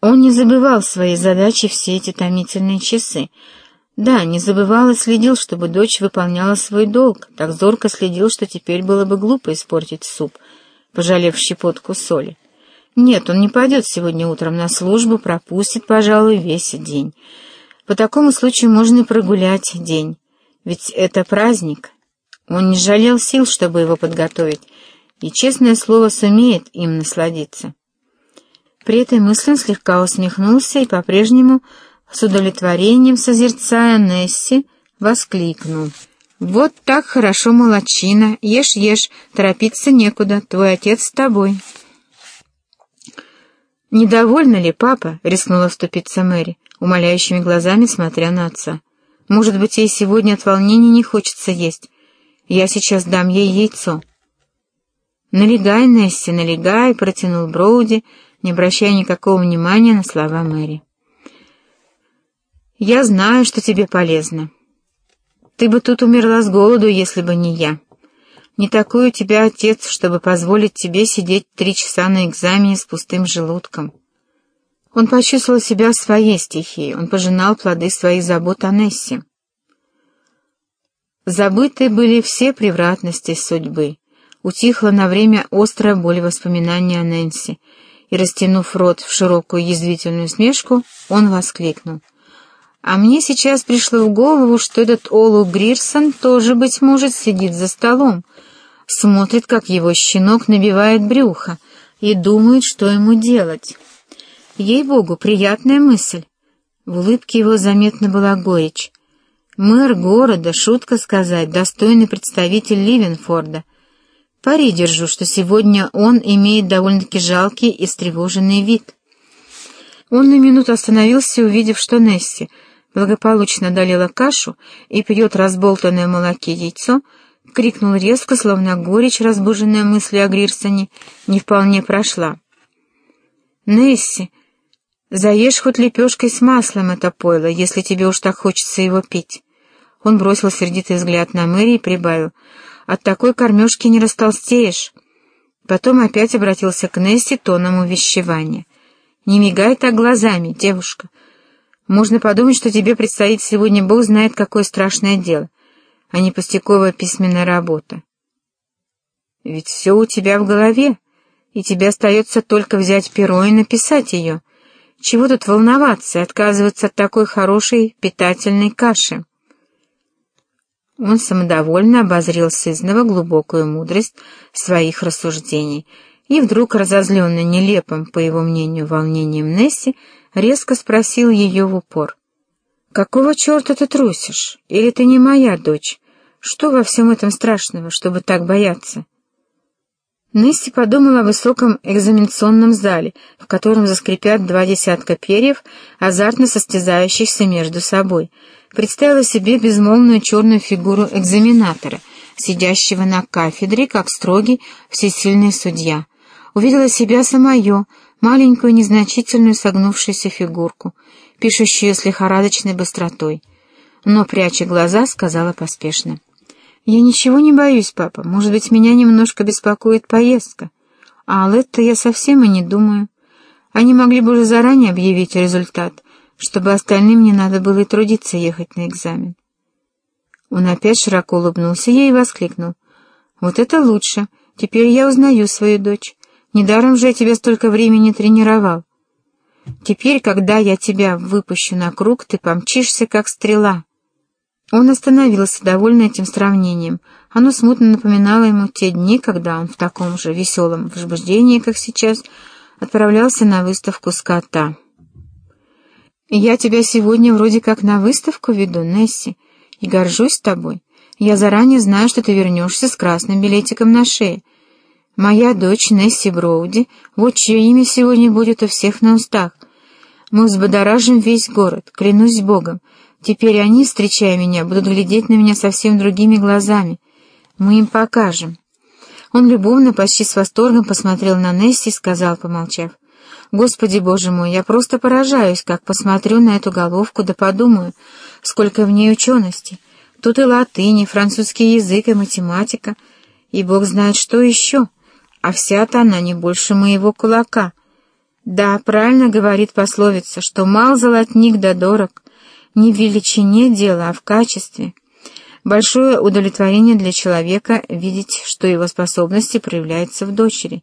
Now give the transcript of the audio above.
Он не забывал своей задачи все эти томительные часы. Да, не забывал и следил, чтобы дочь выполняла свой долг, так зорко следил, что теперь было бы глупо испортить суп, пожалев щепотку соли. Нет, он не пойдет сегодня утром на службу, пропустит, пожалуй, весь день. По такому случаю можно и прогулять день, ведь это праздник. Он не жалел сил, чтобы его подготовить, и, честное слово, сумеет им насладиться. При этой мысли он слегка усмехнулся и по-прежнему, с удовлетворением созерцая Несси, воскликнул. «Вот так хорошо, молочина! Ешь, ешь, торопиться некуда, твой отец с тобой!» «Недовольна ли, папа?» — рискнула вступиться Мэри, умоляющими глазами смотря на отца. «Может быть, ей сегодня от волнения не хочется есть. Я сейчас дам ей яйцо». «Налегай, Несси, налегай!» — протянул Броуди, не обращая никакого внимания на слова Мэри. «Я знаю, что тебе полезно. Ты бы тут умерла с голоду, если бы не я. Не такой у тебя отец, чтобы позволить тебе сидеть три часа на экзамене с пустым желудком». Он почувствовал себя в своей стихии, он пожинал плоды своих забот о Нессе. Забыты были все превратности судьбы. Утихла на время острая боль воспоминания о Нэнси, и, растянув рот в широкую язвительную смешку, он воскликнул. «А мне сейчас пришло в голову, что этот Олу Грирсон тоже, быть может, сидит за столом, смотрит, как его щенок набивает брюхо, и думает, что ему делать. Ей-богу, приятная мысль!» В улыбке его заметно была горечь. Мэр города, шутка сказать, достойный представитель Ливенфорда — Пари держу, что сегодня он имеет довольно-таки жалкий и встревоженный вид. Он на минуту остановился, увидев, что Несси благополучно долила кашу и пьет разболтанное молоке яйцо, крикнул резко, словно горечь, разбуженная мыслью о Грирсоне, не вполне прошла. «Несси, заешь хоть лепешкой с маслом это пойло, если тебе уж так хочется его пить». Он бросил сердитый взгляд на Мэри и прибавил — от такой кормежки не растолстеешь. Потом опять обратился к Несси тоном увещевания. «Не мигай так глазами, девушка. Можно подумать, что тебе предстоит сегодня Бог знает какое страшное дело, а не пустяковая письменная работа. Ведь все у тебя в голове, и тебе остается только взять перо и написать ее. Чего тут волноваться и отказываться от такой хорошей питательной каши?» Он самодовольно обозрел сызнова глубокую мудрость своих рассуждений и вдруг, разозленный нелепым, по его мнению, волнением Несси, резко спросил ее в упор. «Какого черта ты трусишь? Или ты не моя дочь? Что во всем этом страшного, чтобы так бояться?» Несси подумала о высоком экзаменационном зале, в котором заскрипят два десятка перьев, азартно состязающихся между собой. Представила себе безмолвную черную фигуру экзаменатора, сидящего на кафедре, как строгий всесильный судья. Увидела себя самое, маленькую незначительную согнувшуюся фигурку, пишущую с лихорадочной быстротой. Но, пряча глаза, сказала поспешно. «Я ничего не боюсь, папа. Может быть, меня немножко беспокоит поездка. А о Летто я совсем и не думаю. Они могли бы уже заранее объявить результат, чтобы остальным не надо было и трудиться ехать на экзамен». Он опять широко улыбнулся ей и воскликнул. «Вот это лучше. Теперь я узнаю свою дочь. Недаром же я тебя столько времени тренировал. Теперь, когда я тебя выпущу на круг, ты помчишься, как стрела». Он остановился, довольный этим сравнением. Оно смутно напоминало ему те дни, когда он в таком же веселом возбуждении, как сейчас, отправлялся на выставку скота. «Я тебя сегодня вроде как на выставку веду, Несси, и горжусь тобой. Я заранее знаю, что ты вернешься с красным билетиком на шее. Моя дочь Несси Броуди, вот чье имя сегодня будет у всех на устах. Мы взбодоражим весь город, клянусь Богом, Теперь они, встречая меня, будут глядеть на меня совсем другими глазами. Мы им покажем. Он любовно, почти с восторгом посмотрел на Несси и сказал, помолчав, «Господи, Боже мой, я просто поражаюсь, как посмотрю на эту головку, да подумаю, сколько в ней учености. Тут и латынь, и французский язык, и математика, и Бог знает, что еще, а вся-то она не больше моего кулака. Да, правильно говорит пословица, что мал золотник да дорог, не в величине дела, а в качестве. Большое удовлетворение для человека видеть, что его способности проявляются в дочери,